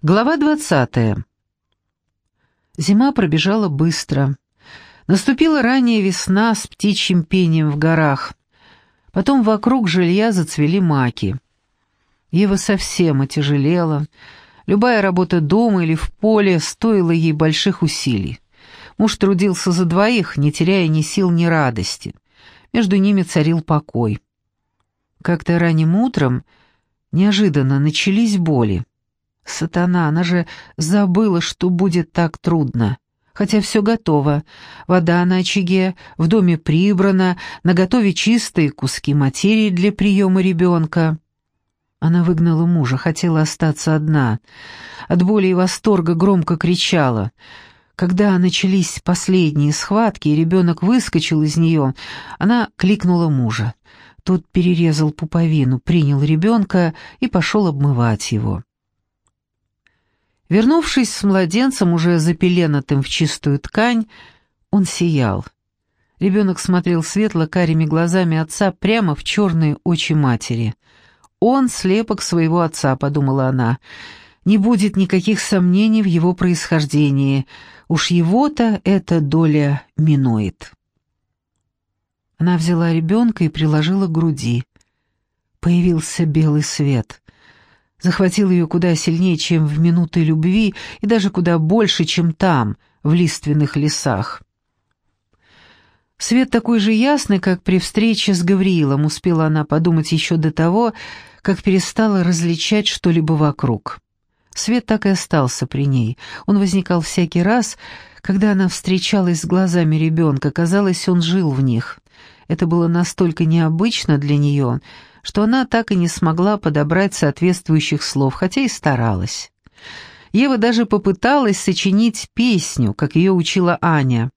Глава двадцатая. Зима пробежала быстро. Наступила ранняя весна с птичьим пением в горах. Потом вокруг жилья зацвели маки. Ева совсем отяжелела. Любая работа дома или в поле стоила ей больших усилий. Муж трудился за двоих, не теряя ни сил, ни радости. Между ними царил покой. Как-то ранним утром неожиданно начались боли. Сатана, она же забыла, что будет так трудно. Хотя все готово. Вода на очаге, в доме прибрана, наготове чистые куски материи для приема ребенка. Она выгнала мужа, хотела остаться одна. От боли и восторга громко кричала. Когда начались последние схватки, и ребенок выскочил из нее, она кликнула мужа. Тот перерезал пуповину, принял ребенка и пошел обмывать его. Вернувшись с младенцем, уже запеленатым в чистую ткань, он сиял. Ребенок смотрел светло-карими глазами отца прямо в черные очи матери. «Он слепок своего отца», — подумала она. «Не будет никаких сомнений в его происхождении. Уж его-то эта доля минует». Она взяла ребенка и приложила к груди. Появился белый свет захватил ее куда сильнее, чем в минуты любви, и даже куда больше, чем там, в лиственных лесах. Свет такой же ясный, как при встрече с Гавриилом, успела она подумать еще до того, как перестала различать что-либо вокруг. Свет так и остался при ней. Он возникал всякий раз, когда она встречалась с глазами ребенка, казалось, он жил в них. Это было настолько необычно для нее, что она так и не смогла подобрать соответствующих слов, хотя и старалась. Ева даже попыталась сочинить песню, как ее учила Аня.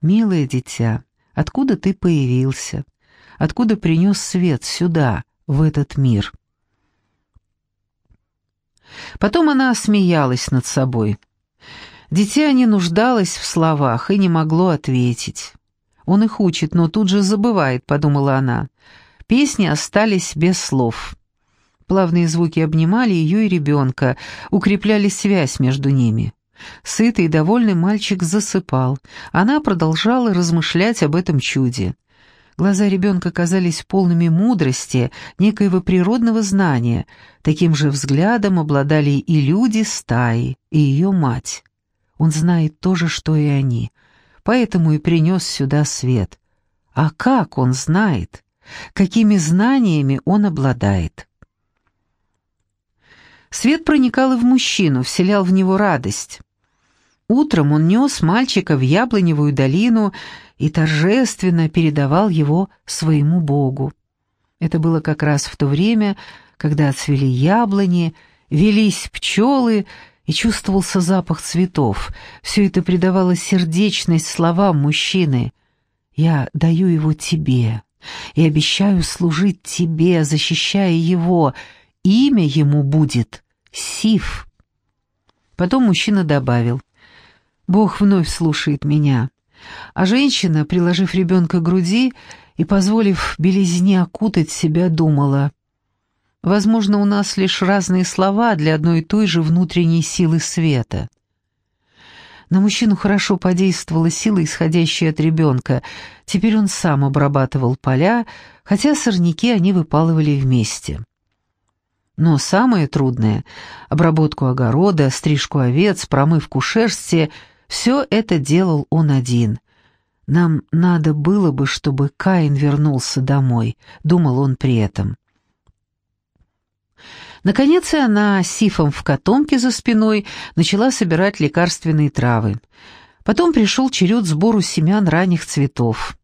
«Милое дитя, откуда ты появился? Откуда принес свет сюда, в этот мир?» Потом она смеялась над собой. Дитя не нуждалось в словах и не могло ответить. Он их учит, но тут же забывает, подумала она. Песни остались без слов. Плавные звуки обнимали ее и ребенка, укрепляли связь между ними. Сытый и довольный мальчик засыпал. Она продолжала размышлять об этом чуде. Глаза ребенка казались полными мудрости, некоего природного знания. Таким же взглядом обладали и люди стаи, и ее мать. Он знает то же, что и они, поэтому и принес сюда свет. А как он знает? Какими знаниями он обладает. Свет проникал и в мужчину, вселял в него радость. Утром он нес мальчика в яблоневую долину и торжественно передавал его своему Богу. Это было как раз в то время, когда отцвели яблони, велись пчелы и чувствовался запах цветов. Все это придавало сердечность словам мужчины. «Я даю его тебе» и обещаю служить тебе, защищая его. Имя ему будет Сиф». Потом мужчина добавил, «Бог вновь слушает меня». А женщина, приложив ребенка к груди и позволив белизне окутать себя, думала, «Возможно, у нас лишь разные слова для одной и той же внутренней силы света». На мужчину хорошо подействовала сила, исходящая от ребенка. Теперь он сам обрабатывал поля, хотя сорняки они выпалывали вместе. Но самое трудное — обработку огорода, стрижку овец, промывку шерсти — все это делал он один. «Нам надо было бы, чтобы Каин вернулся домой», — думал он при этом. Наконец и она, сифом в котомке за спиной, начала собирать лекарственные травы. Потом пришел черед сбору семян ранних цветов.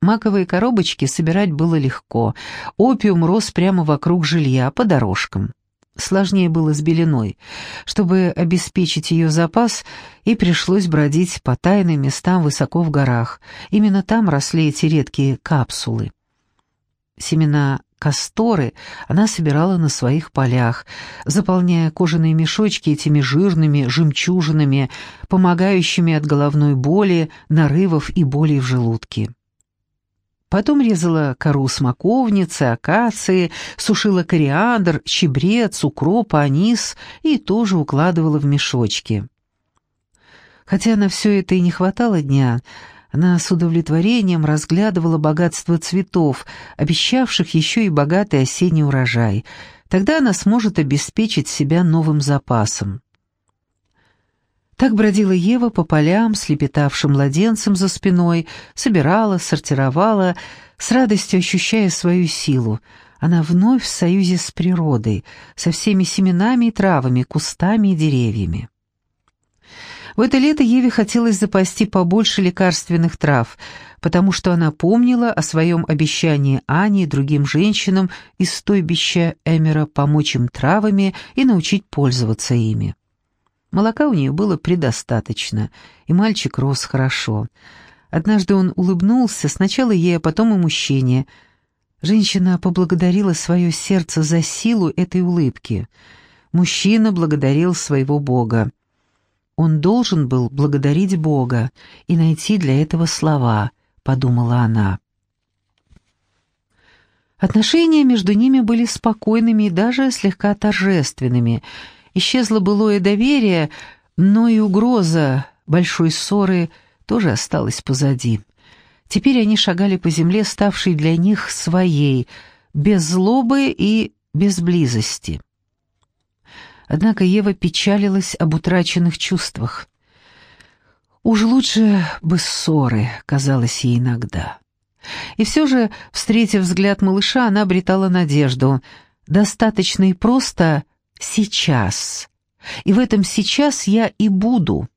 Маковые коробочки собирать было легко. Опиум рос прямо вокруг жилья, по дорожкам. Сложнее было с белиной. Чтобы обеспечить ее запас, и пришлось бродить по тайным местам высоко в горах. Именно там росли эти редкие капсулы. Семена касторы она собирала на своих полях, заполняя кожаные мешочки этими жирными жемчужинами, помогающими от головной боли, нарывов и боли в желудке. Потом резала кору смоковницы, акации, сушила кориандр, чебрец, укроп, анис и тоже укладывала в мешочки. Хотя на все это и не хватало дня, она с удовлетворением разглядывала богатство цветов, обещавших еще и богатый осенний урожай. Тогда она сможет обеспечить себя новым запасом. Так бродила Ева по полям с лепетавшим младенцем за спиной, собирала, сортировала, с радостью ощущая свою силу. Она вновь в союзе с природой, со всеми семенами и травами, кустами и деревьями. В это лето Еве хотелось запасти побольше лекарственных трав, потому что она помнила о своем обещании Ане и другим женщинам из стойбища Эмера помочь им травами и научить пользоваться ими. Молока у нее было предостаточно, и мальчик рос хорошо. Однажды он улыбнулся, сначала ей, а потом и мужчине. Женщина поблагодарила свое сердце за силу этой улыбки. Мужчина благодарил своего Бога. Он должен был благодарить Бога и найти для этого слова, подумала она. Отношения между ними были спокойными и даже слегка торжественными, Исчезло былое доверие, но и угроза большой ссоры тоже осталась позади. Теперь они шагали по земле, ставшей для них своей, без злобы и без близости. Однако Ева печалилась об утраченных чувствах. Уж лучше бы ссоры, казалось ей иногда. И все же, встретив взгляд малыша, она обретала надежду. Достаточно и просто сейчас. И в этом сейчас я и буду.